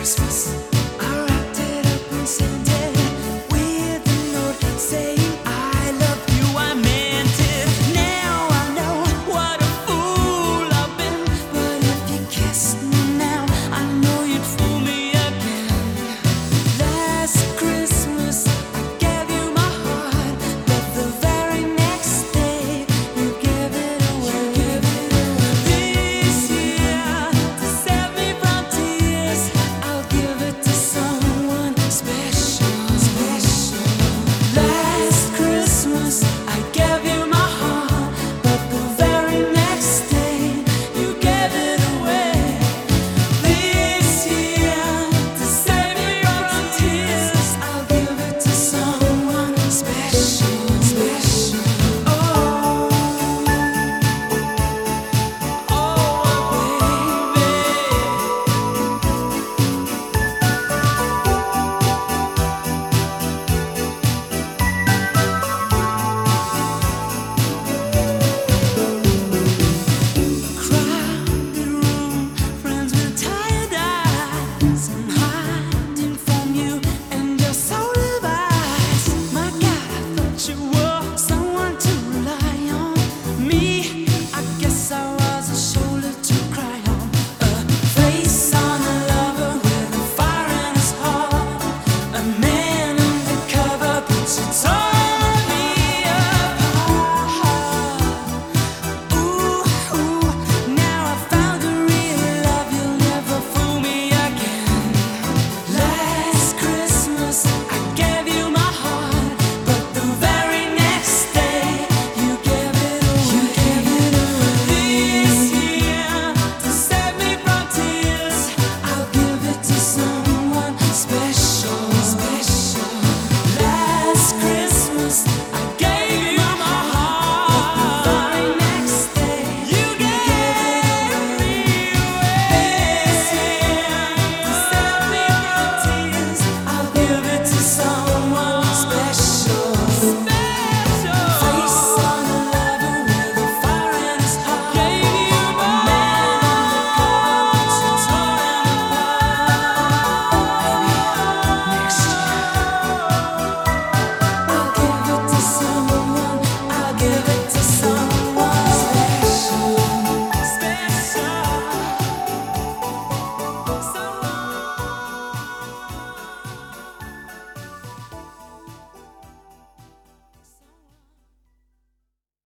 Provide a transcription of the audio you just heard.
Christmas.